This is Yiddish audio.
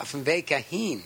auf dem Weg dahin.